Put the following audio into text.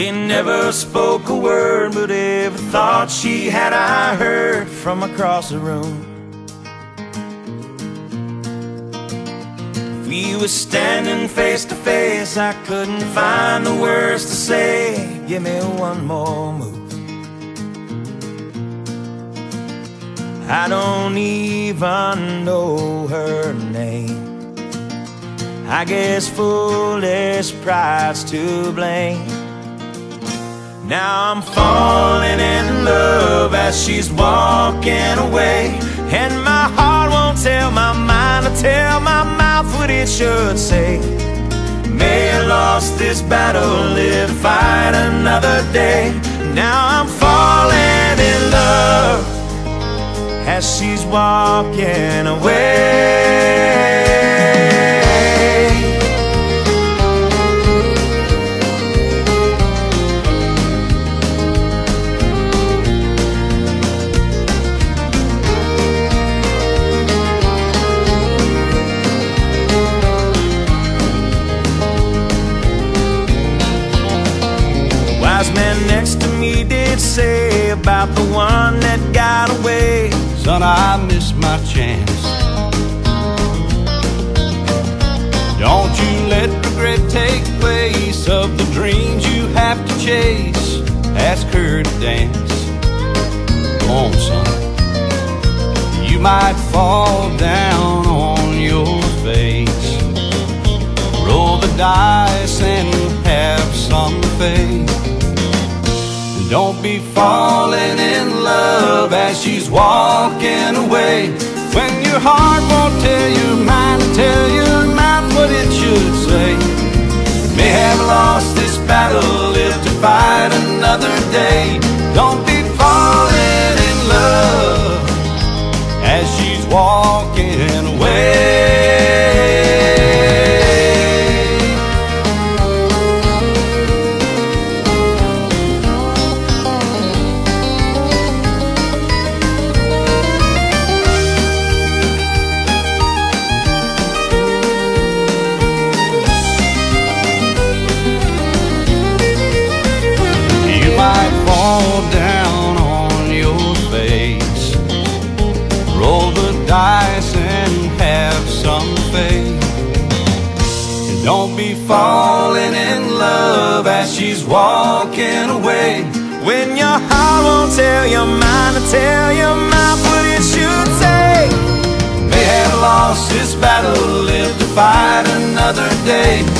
Never spoke a word, but every thought she had I heard from across the room. If we were standing face to face, I couldn't find the words to say. Give me one more move. I don't even know her name. I guess foolish pride's to blame. Now I'm falling in love as she's walking away. And my heart won't tell my mind to tell my mouth what it should say. May I lost this battle, live fight another day. Now I'm falling in love as she's walking away. Wise man next to me did say about the one that got away. Son, I missed my chance. Don't you let regret take place of the dreams you have to chase. Ask her to dance. Come on, son. You might fall down on your face. Roll the dice and have some faith. Don't be falling in love as she's walking away. When your heart won't tell your mind tell your mouth what it should say. May have lost this battle, live to fight another day. Don't be falling in love as she's walking away. Don't be falling in love as she's walking away. When your heart won't tell your mind to tell your mouth what it should say. May have lost this battle, live to fight another day.